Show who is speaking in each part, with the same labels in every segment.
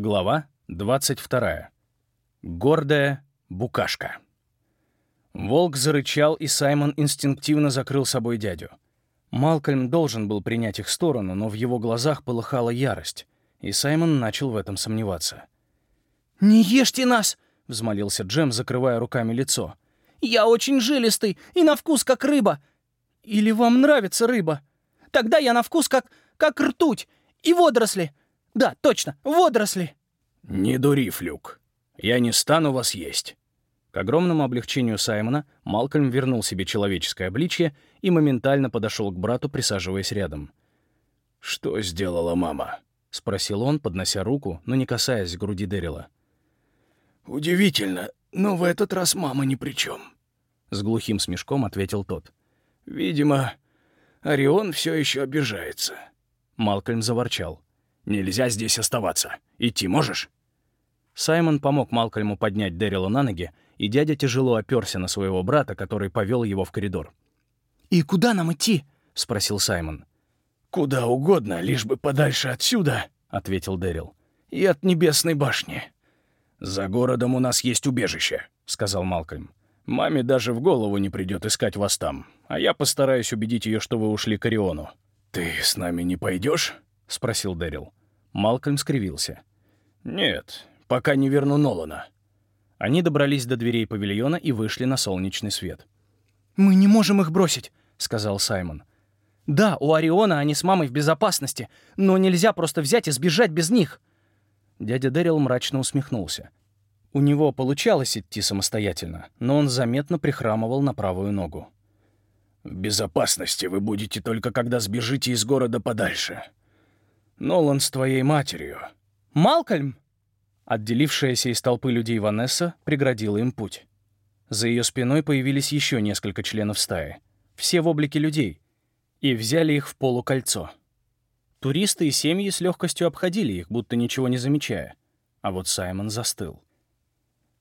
Speaker 1: Глава 22. Гордая букашка. Волк зарычал, и Саймон инстинктивно закрыл собой дядю. Малкольм должен был принять их сторону, но в его глазах полыхала ярость, и Саймон начал в этом сомневаться.
Speaker 2: «Не ешьте нас!»
Speaker 1: — взмолился Джем, закрывая руками лицо.
Speaker 2: «Я очень жилистый и на вкус как рыба. Или вам нравится рыба? Тогда я на вкус как, как ртуть и водоросли. Да, точно, водоросли!»
Speaker 1: «Не дури, Флюк. Я не стану вас есть». К огромному облегчению Саймона Малкольм вернул себе человеческое обличье и моментально подошел к брату, присаживаясь рядом. «Что сделала мама?» — спросил он, поднося руку, но не касаясь груди Дэрила.
Speaker 3: «Удивительно, но в этот раз мама ни при чем», — с глухим смешком ответил тот. «Видимо, Орион все еще обижается».
Speaker 1: Малкольм заворчал.
Speaker 3: «Нельзя здесь оставаться. Идти можешь?»
Speaker 1: Саймон помог Малкольму поднять Дэрила на ноги, и дядя тяжело оперся на своего брата, который повел его в коридор.
Speaker 2: «И куда нам идти?»
Speaker 1: — спросил Саймон.
Speaker 3: «Куда угодно, лишь бы подальше отсюда», — ответил Дэрил. «И от Небесной башни». «За городом у нас есть убежище», — сказал Малкольм. «Маме даже в голову не придет искать вас там, а я постараюсь убедить ее, что вы ушли к Ориону». «Ты с нами не пойдешь? — спросил Дэрил.
Speaker 1: Малкольм скривился.
Speaker 3: «Нет, пока не верну Нолана».
Speaker 1: Они добрались до дверей павильона и вышли на солнечный свет.
Speaker 2: «Мы не можем их бросить», — сказал Саймон. «Да, у Ориона они с мамой в безопасности, но нельзя просто взять и сбежать без них».
Speaker 1: Дядя Дэрил мрачно усмехнулся. У него получалось идти самостоятельно, но он заметно прихрамывал на правую ногу.
Speaker 3: «В безопасности вы будете только когда сбежите из города подальше. Нолан с твоей матерью».
Speaker 2: «Малкольм?»
Speaker 1: Отделившаяся из толпы людей Ванесса преградила им путь. За ее спиной появились еще несколько членов стаи. Все в облике людей. И взяли их в полукольцо. Туристы и семьи с легкостью обходили их, будто ничего не замечая. А вот Саймон застыл.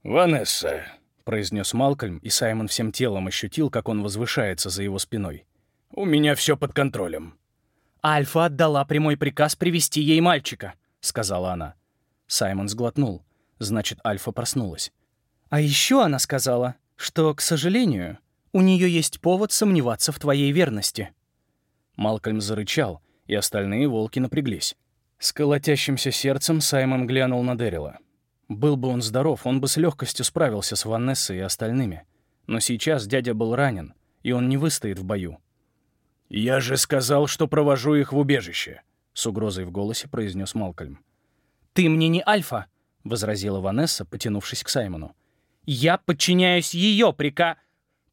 Speaker 3: «Ванесса», — произнес Малкольм, и Саймон всем телом ощутил, как он возвышается за его спиной. «У меня все под контролем.
Speaker 2: «Альфа отдала прямой приказ привести ей мальчика», — сказала она.
Speaker 1: Саймон сглотнул. Значит, Альфа проснулась.
Speaker 2: «А еще она сказала, что, к сожалению, у нее есть повод сомневаться в твоей верности».
Speaker 1: Малкольм зарычал, и остальные волки напряглись. С колотящимся сердцем Саймон глянул на Дэрила. Был бы он здоров, он бы с легкостью справился с Ванессой и остальными. Но сейчас дядя был ранен, и он не выстоит в бою.
Speaker 3: «Я же сказал, что провожу их в убежище», —
Speaker 1: с угрозой в голосе произнес Малкольм.
Speaker 2: «Ты мне не Альфа», — возразила Ванесса, потянувшись к Саймону. «Я подчиняюсь ее прика...»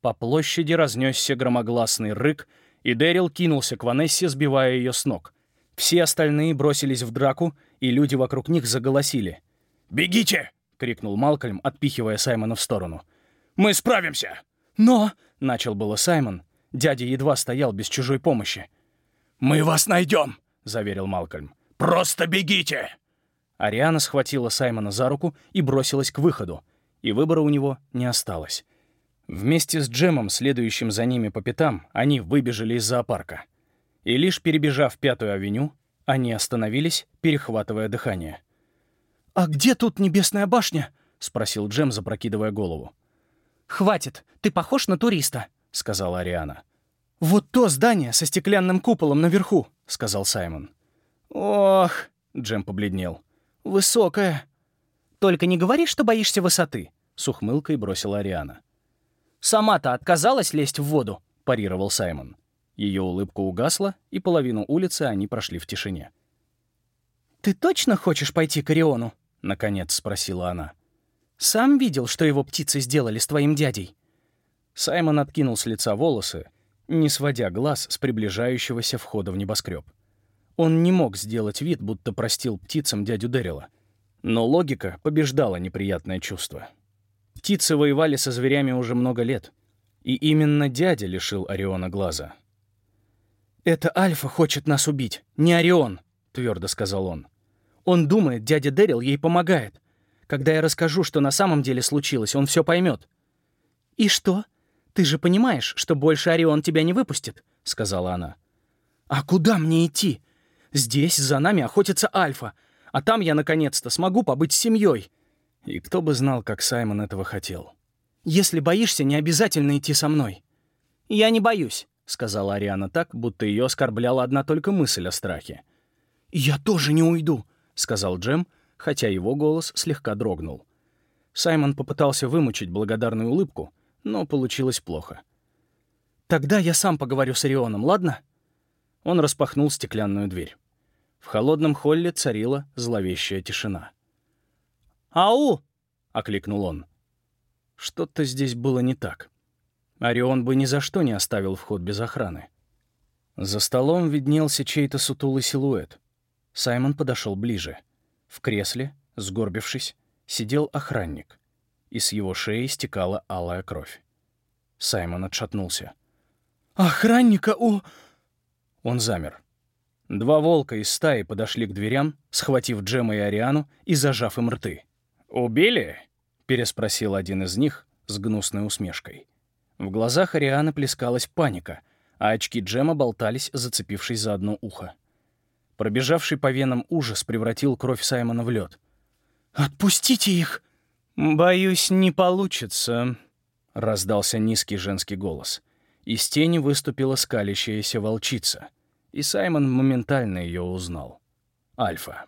Speaker 1: По площади разнесся громогласный рык, и Дэрил кинулся к Ванессе, сбивая ее с ног. Все остальные бросились в драку, и люди вокруг них заголосили.
Speaker 3: «Бегите!» — крикнул Малкольм, отпихивая Саймона в сторону. «Мы справимся!»
Speaker 2: «Но...»
Speaker 1: — начал было Саймон, Дядя едва стоял без чужой помощи.
Speaker 3: «Мы вас найдем!» — заверил Малкольм. «Просто бегите!»
Speaker 1: Ариана схватила Саймона за руку и бросилась к выходу, и выбора у него не осталось. Вместе с Джемом, следующим за ними по пятам, они выбежали из зоопарка. И лишь перебежав Пятую авеню, они остановились, перехватывая дыхание.
Speaker 2: «А где тут небесная башня?»
Speaker 1: — спросил Джем, запрокидывая голову.
Speaker 2: «Хватит, ты похож на туриста», —
Speaker 1: сказала Ариана.
Speaker 2: «Вот то здание со стеклянным куполом наверху», — сказал Саймон.
Speaker 1: «Ох», — Джем побледнел, — «высокое».
Speaker 2: «Только не говори, что боишься высоты», —
Speaker 1: с ухмылкой бросила Ариана.
Speaker 2: «Сама-то отказалась лезть в воду», —
Speaker 1: парировал Саймон. Ее улыбка угасла, и половину улицы они прошли в тишине.
Speaker 2: «Ты точно хочешь пойти к Ориону?»
Speaker 1: — наконец спросила она.
Speaker 2: «Сам видел, что его птицы сделали с твоим дядей?»
Speaker 1: Саймон откинул с лица волосы, не сводя глаз с приближающегося входа в небоскреб. Он не мог сделать вид, будто простил птицам дядю Дэрила. Но логика побеждала неприятное чувство. Птицы воевали со зверями уже много лет. И именно дядя лишил Ориона глаза.
Speaker 2: «Это Альфа хочет нас убить, не Орион», — твердо сказал он. «Он думает, дядя Дэрил ей помогает. Когда я расскажу, что на самом деле случилось, он все поймет. «И что?» «Ты же понимаешь, что больше Орион тебя не выпустит», — сказала она. «А куда мне идти? Здесь за нами охотится Альфа. А там я, наконец-то, смогу побыть с семьей.
Speaker 1: И кто бы знал, как Саймон этого хотел.
Speaker 2: Если боишься, не обязательно идти со мной.
Speaker 1: «Я не боюсь», — сказала Ариана так, будто ее оскорбляла одна только мысль о страхе.
Speaker 2: «Я тоже не уйду», —
Speaker 1: сказал Джем, хотя его голос слегка дрогнул. Саймон попытался вымучить благодарную улыбку, но получилось плохо.
Speaker 2: «Тогда я сам поговорю с Орионом, ладно?»
Speaker 1: Он распахнул стеклянную дверь. В холодном холле царила зловещая тишина.
Speaker 2: «Ау!»
Speaker 1: — окликнул он. Что-то здесь было не так. Орион бы ни за что не оставил вход без охраны. За столом виднелся чей-то сутулый силуэт. Саймон подошел ближе. В кресле, сгорбившись, сидел охранник, и с его шеи стекала алая кровь. Саймон отшатнулся.
Speaker 2: «Охранника у...»
Speaker 1: Он замер. Два волка из стаи подошли к дверям, схватив Джема и Ариану и зажав им рты. «Убили?» — переспросил один из них с гнусной усмешкой. В глазах Арианы плескалась паника, а очки Джема болтались, зацепившись за одно ухо. Пробежавший по венам ужас превратил кровь Саймона в лед.
Speaker 2: «Отпустите их!»
Speaker 1: «Боюсь, не получится», — раздался низкий женский голос. Из тени выступила скалящаяся волчица, и Саймон моментально ее узнал. Альфа.